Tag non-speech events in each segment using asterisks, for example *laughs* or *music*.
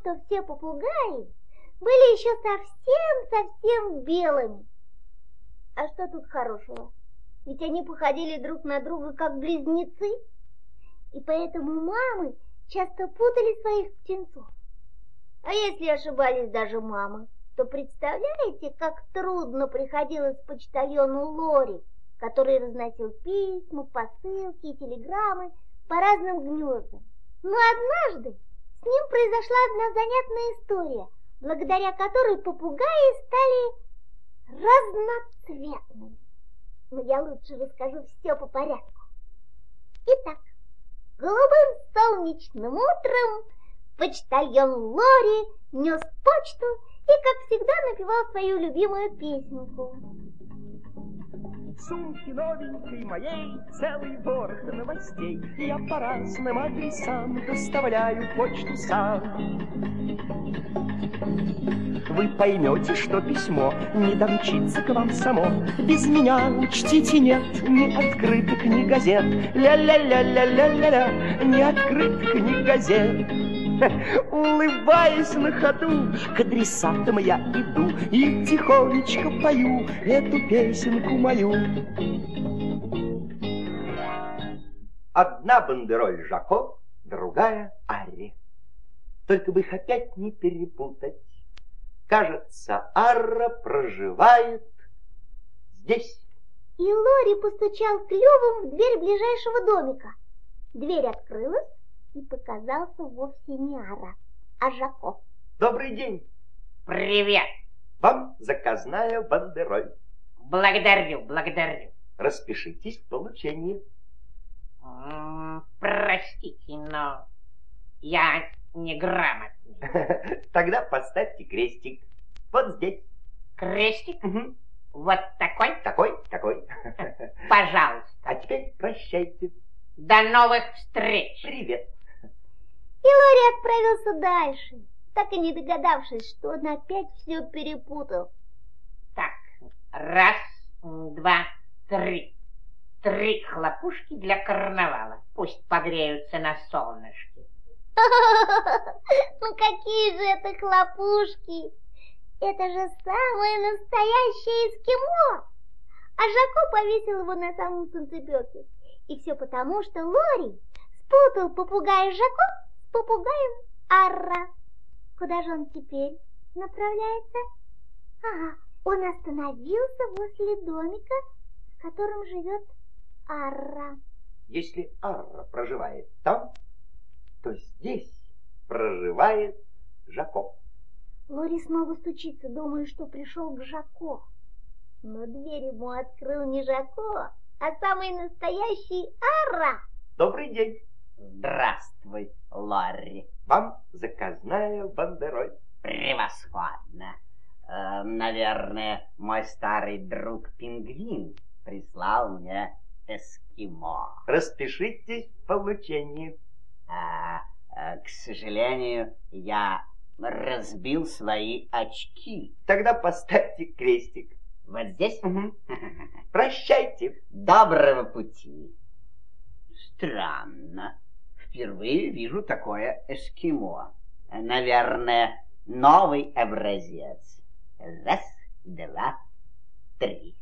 что все попугаи были еще совсем-совсем белыми. А что тут хорошего? Ведь они походили друг на друга как близнецы, и поэтому мамы часто путали своих птенцов. А если ошибались даже мамы, то представляете, как трудно приходилось почтальону Лори, который разносил письма, посылки и телеграммы по разным гнездам. Но однажды с ним произошла одна занятная история, благодаря которой попугаи стали разноцветными. Но я лучше расскажу все по порядку. Итак, голубым солнечным утром почтальон Лори нес почту и, как всегда, напевал свою любимую песенку. В сумке новенькой моей целый ворох новостей. Я по разным адресам доставляю почту сам. Вы поймете, что письмо не домчится к вам само. Без меня, учтите, нет ни открыток, ни газет. Ля-ля-ля-ля-ля-ля-ля, ни открыток, ни газет. *laughs* Улыбаясь на ходу, к адресатам я иду И тихонечко пою эту песенку мою. Одна бандероль Жако, другая Арри. Только бы их опять не перепутать. Кажется, Арра проживает здесь. И Лори постучал клювом в дверь ближайшего домика. Дверь открылась, и показался вовсе не Ара, а Жако. Добрый день. Привет. Вам заказная бандероль. Благодарю, благодарю. Распишитесь в получении. М, Простите, но я неграмотный. *laughs* Тогда поставьте крестик. Вот здесь. Крестик? Мгм. Вот такой? Такой, такой. Пожалуйста. *laughs* А теперь прощайте. До новых встреч. Привет. И Лори отправился дальше, так и не догадавшись, что он опять все перепутал. Так, раз, два, три. Три хлопушки для карнавала. Пусть погреются на солнышке. *laughs* Ну какие же это хлопушки! Это же самое настоящее эскимо! А Жако повесил его на самом солнцепеке. И все потому, что Лори спутал попугая Жако попугаем Арра. Куда же он теперь направляется? Ага, он остановился возле домика, в котором живет Арра. Если Арра проживает там, то здесь проживает Жако. Лори снова стучится, думая, что пришел к Жако. Но дверь ему открыл не Жако, а самый настоящий Арра. Добрый день. Здравствуй, Ларри. Вам заказная бандероль. Превосходно. Э, наверное, мой старый друг Пингвин прислал мне эскимо. Распишитесь в получении. А, э, к сожалению, я разбил свои очки. Тогда поставьте крестик. Вот здесь? Мгм. *laughs* Прощайте. Доброго пути. Странно. Впервые вижу такое эскимо. Наверное, новый образец. Раз, два, три.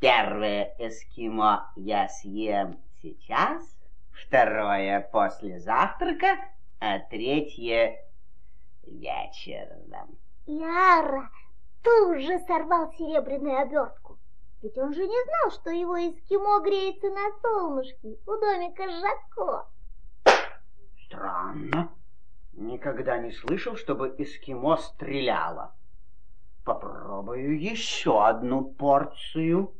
Первое эскимо я съем сейчас, второе после завтрака, а третье вечером. Яра тут же сорвал серебряную обертку. Ведь он же не знал, что его эскимо греется на солнышке у домика Жако. Странно. Никогда не слышал, чтобы эскимо стреляло. Попробую еще одну порцию.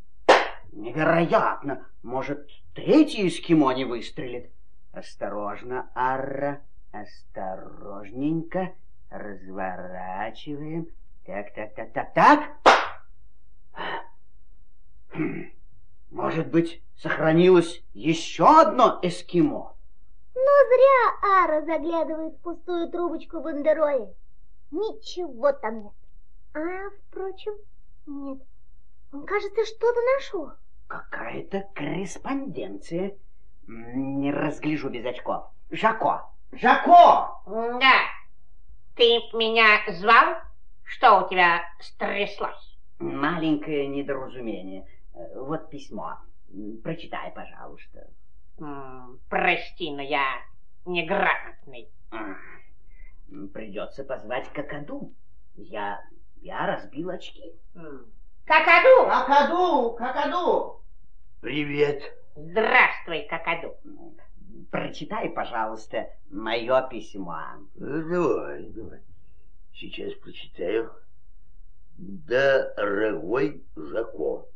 Невероятно! Может, третий эскимо не выстрелит? Осторожно, Арра, осторожненько. Разворачиваем. Так, так, так, так, так. Хм, Может быть, сохранилось еще одно эскимо? Зря Ара заглядывает в пустую трубочку бандероли. Ничего там нет. А, впрочем, нет. Он, кажется, что-то нашел. Какая-то корреспонденция. Не разгляжу без очков. Жако! Жако! Да. Ты меня звал? Что у тебя стряслось? Маленькое недоразумение. Вот письмо. Прочитай, пожалуйста. М, Прости, но я неграмотный. Придется позвать Какаду. Я, я разбил очки. Какаду! Какаду! Какаду! Привет. Здравствуй, Какаду. Прочитай, пожалуйста, мое письмо. Ну, Давай, давай. Сейчас прочитаю. Дорогой Жако,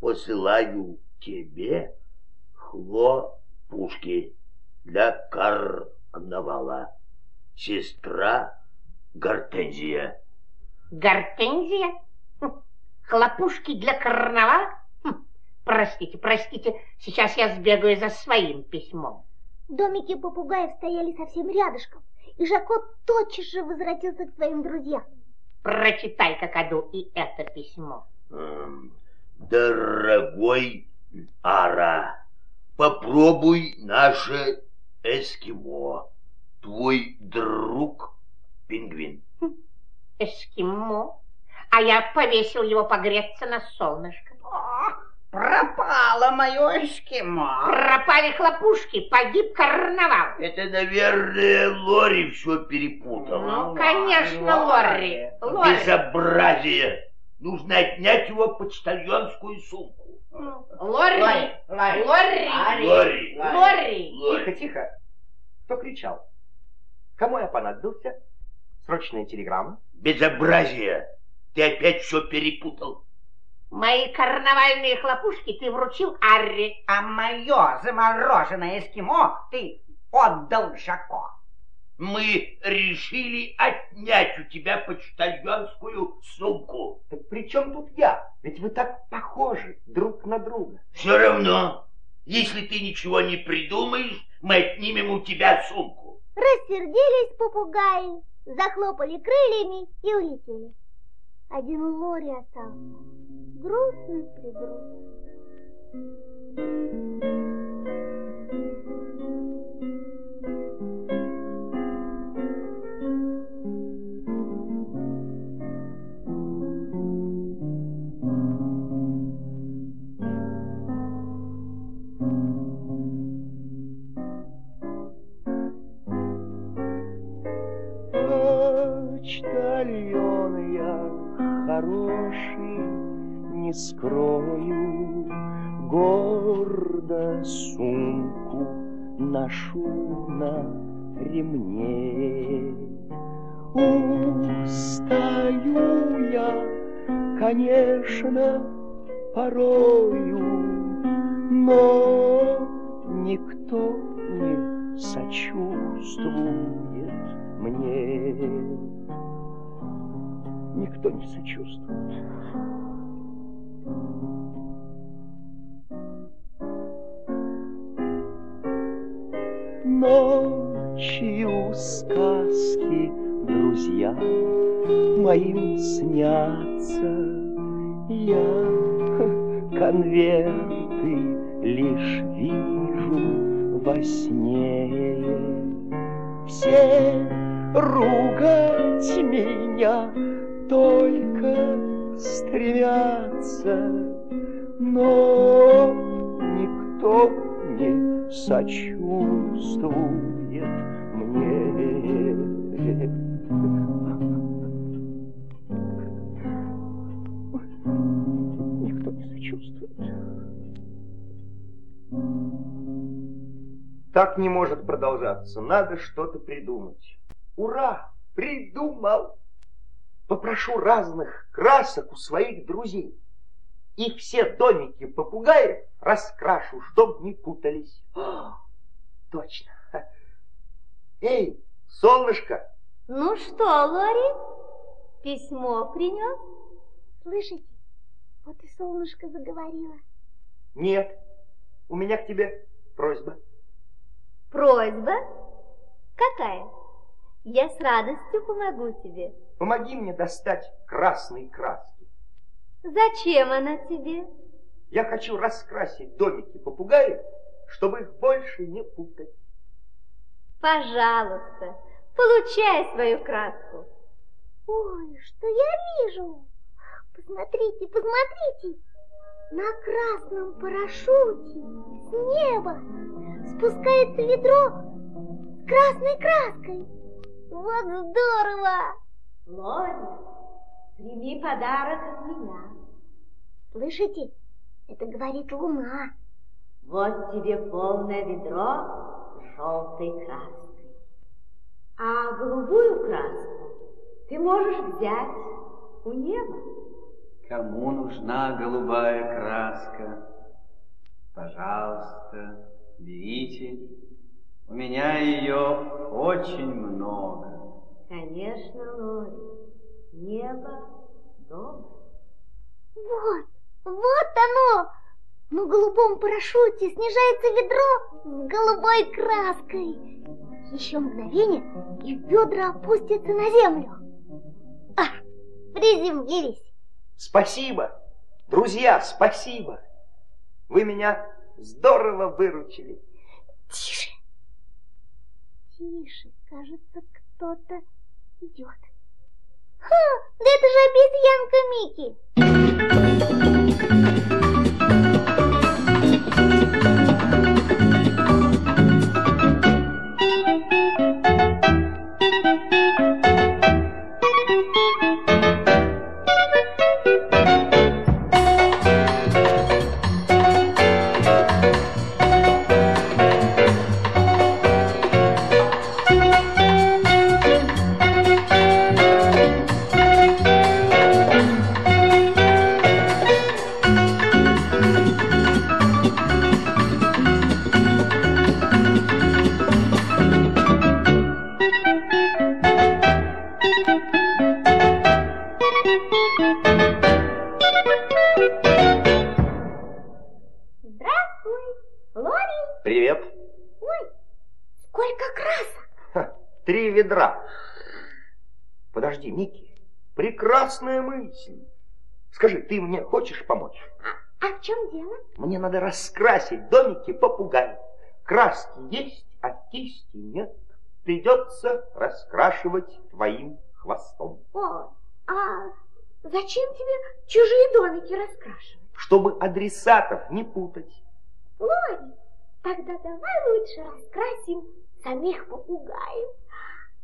посылаю тебе хлопушки для карнавала. Сестра Гортензия. Гортензия? Хм, Хлопушки для карнавала? Хм, Простите, простите, сейчас я сбегаю за своим письмом. Домики попугаев стояли совсем рядышком, и Жако тотчас же возвратился к своим друзьям. Прочитай, Какаду, и это письмо. Эм, Дорогой Ара, попробуй наше эскимо. Твой друг пингвин. Эскимо. А я повесил его погреться на солнышко. Пропало мое эскимо. Пропали хлопушки, погиб карнавал. Это, наверное, Лори все перепутала. Ну, конечно, Лорри. Лорри. Безобразие! Нужно отнять его почтальонскую сумку. Лорри. Лорри. Лорри. Лори! Лорри. Лори. Тихо, тихо. Кто кричал? Кому я понадобился? Срочная телеграмма? Безобразие! Ты опять все перепутал. Мои карнавальные хлопушки ты вручил Арри. А мое замороженное эскимо ты отдал Жако. Мы решили отнять у тебя почтальонскую сумку. Так при чем тут я? Ведь вы так похожи друг на друга. Все равно, если ты ничего не придумаешь, мы отнимем у тебя сумку. Рассердились попугаи, захлопали крыльями и улетели. Один Лори остался, грустный хороший, не скрою, гордо сумку ношу на ремне. Устаю я, конечно, порою, но никто не сочувствует мне. Никто не сочувствует. Ночью сказки, друзья, моим снятся. Я конверты лишь вижу во сне. Все ругать меня только стремятся, но никто не сочувствует мне. Никто не сочувствует. Так не может продолжаться. Надо что-то придумать. Ура! Придумал! Попрошу разных красок у своих друзей. И все домики попугаев раскрашу, чтоб не путались. О, точно. Эй, солнышко! Ну что, Лори, письмо принес? Слышите, вот и солнышко заговорило. Нет, у меня к тебе просьба. Просьба? Какая? Я с радостью помогу тебе. Помоги мне достать красные краски. Зачем она тебе? Я хочу раскрасить домики попугаев, чтобы их больше не путать. Пожалуйста, получай свою краску. Ой, что я вижу? Посмотрите, посмотрите. На красном парашюте с неба спускается ведро с красной краской. Вот здорово! Лори, прими подарок от меня. Слышите? Это говорит луна. Вот тебе полное ведро желтой краской. А голубую краску ты можешь взять у неба. Кому нужна голубая краска? Пожалуйста, берите. У меня ее очень много. Конечно, Лори, небо доброе. Вот, вот оно! На голубом парашюте снижается ведро с голубой краской. Еще мгновение, и ведра опустятся на землю. А, приземлились. Спасибо, друзья, спасибо. Вы меня здорово выручили. Тише. Тише, кажется, кто-то идет. Ха, да это же обезьянка Микки. Прекрасная мысль. Скажи, ты мне хочешь помочь? А в чем дело? Мне надо раскрасить домики попугаев. Краски есть, а кисти нет. Придется раскрашивать твоим хвостом. О, а зачем тебе чужие домики раскрашивать? Чтобы адресатов не путать. Лори, тогда давай лучше раскрасим самих попугаев.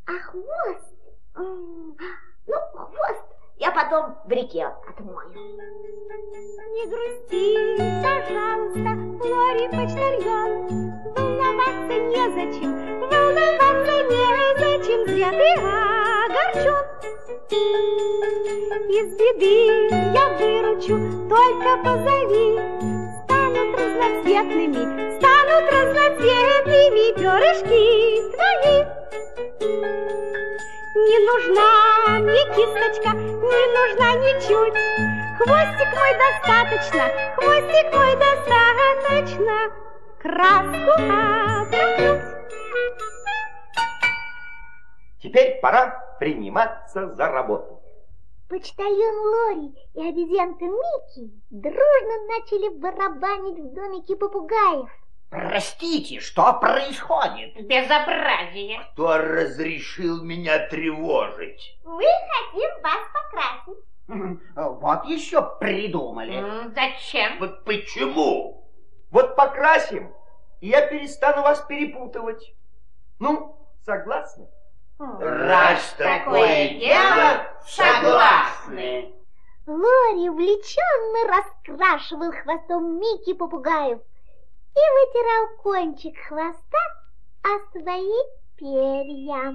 А хвост... Ну, хвост я потом в реке отмою. Не грусти, пожалуйста, Лори почтальон. Волноваться незачем, волноваться незачем, зря ты огорчен. Из беды я выручу, только позови. Станут разноцветными, станут разноцветными перышки твои. Не нужна мне кисточка, не нужна ничуть. Хвостик мой достаточно, хвостик мой достаточно. Краску обратить. Теперь пора приниматься за работу. Почтальон Лори и обезьянка Микки дружно начали барабанить в домике попугаев. Простите, что происходит? Безобразие. Кто разрешил меня тревожить? Мы хотим вас покрасить. Вот еще придумали. Зачем? Вот почему? Вот покрасим, и я перестану вас перепутывать. Ну, согласны? Раз такое дело, согласны. Лори увлеченно раскрашивал хвостом Микки попугаев и вытирал кончик хвоста о свои перья.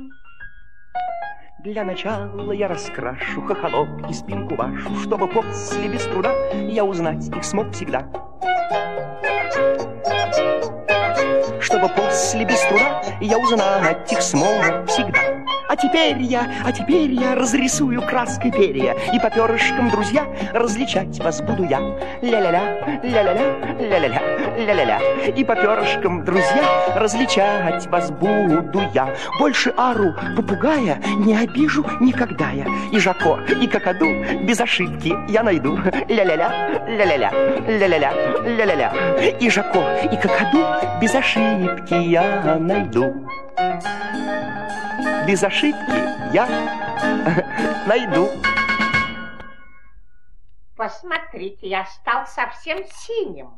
Для начала я раскрашу хохолок и спинку вашу, чтобы после без труда я узнать их смог всегда. Чтобы после без труда я узнать их смог всегда. А теперь я, а теперь я разрисую краской перья, И по перышкам, друзья, различать вас буду я. Ля-ля-ля, ля-ля-ля, ля-ля-ля, ля-ля-ля. И по перышкам, друзья, различать вас буду я. Больше Ару, попугая, не обижу никогда я. И Жако, и Какаду без ошибки я найду. Ля-ля-ля, ля-ля-ля, ля-ля-ля, ля-ля-ля. И Жако, и Какаду без ошибки я найду. Без ошибки я найду. Посмотрите, я стал совсем синим.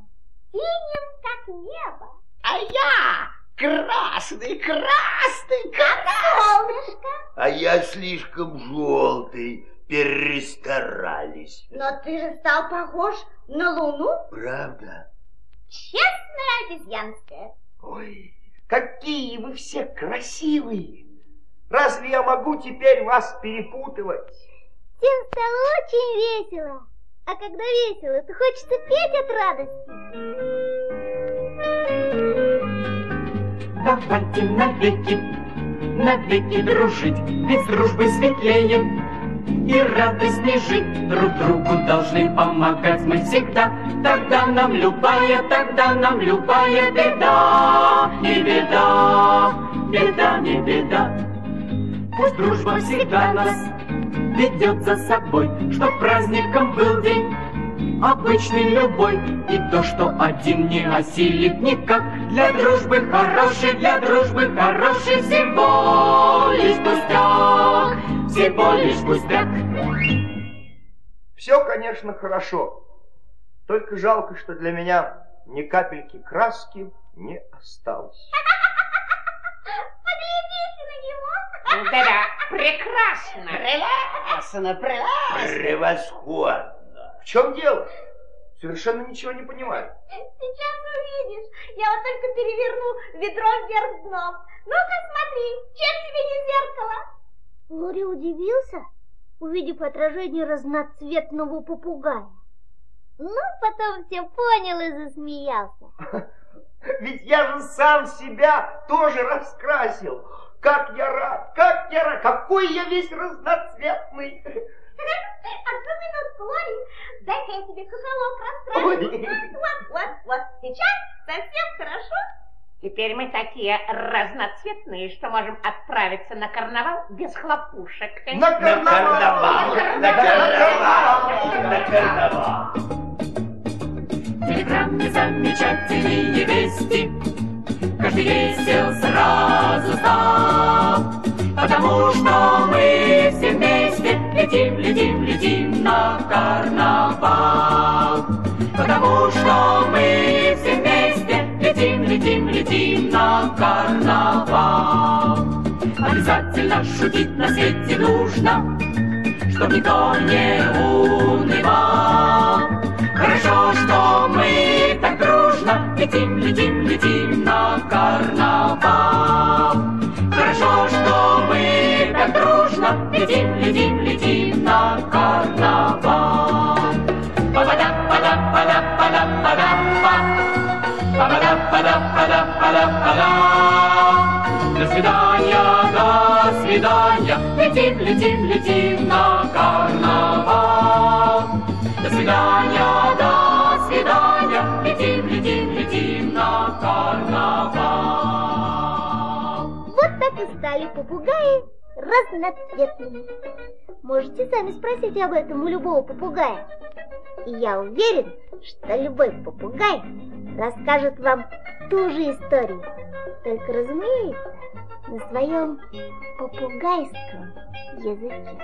Синим, как небо, А я красный, красный, красный. солнышко. А я слишком желтый, перестарались. Но ты же стал похож на луну. Правда? Честная обезьянская. Ой, какие вы все красивые! Разве я могу теперь вас перепутывать? Всем стало очень весело. А когда весело, то хочется петь от радости. Давайте навеки, навеки дружить, ведь с дружбой светлее и радостней жить. Друг другу должны помогать мы всегда, тогда нам любая, тогда нам любая беда, не беда, беда, не беда. Пусть дружба всегда нас ведет за собой, чтоб праздником был день обычный любой И то, что один не осилит никак Для дружбы хороший, для дружбы хороший Всего лишь пустяк, всего лишь пустяк Все, конечно, хорошо. Только жалко, что для меня ни капельки краски не осталось. Да-да, прекрасно. Прекрасно, прекрасно. Превосходно! В чем дело? Совершенно ничего не понимаю. Сейчас увидишь. Я вот только переверну ведро вверх дном. Ну-ка смотри, чем тебе не зеркало? Лори удивился, увидев отражение разноцветного попугая. Ну, потом все понял и засмеялся. *laughs* Ведь я же сам себя тоже раскрасил. Как я рад, как я рад, какой я весь разноцветный. Одну минутку, Лори, дай-ка я тебе хохолок раскрашу. Вот, вот, вот, вот, сейчас совсем хорошо. Теперь мы такие разноцветные, что можем отправиться на карнавал без хлопушек. На карнавал! На карнавал! На карнавал! Телеграмме замечательные вести Каждый весел сразу стал. Потому что мы все вместе Летим, летим, летим на карнавал. Потому что мы все вместе Летим, летим, летим на карнавал. Обязательно шутить на свете нужно Чтоб никто не унывал. Хорошо, что мы так дружно Летим, летим, летим на карнавал. Хорошо, что мы так дружно Летим, летим, летим на карнавал. Па-ба-да-па-да-па-да-па-да-па-да-па Па-ба-да-па-да-па-да-па-да-па-да До свидания, до свидания. Летим, летим, летим попугаи разноцветными. Можете сами спросить об этом у любого попугая. И я уверен, что любой попугай расскажет вам ту же историю. Только, разумеется, на своем попугайском языке.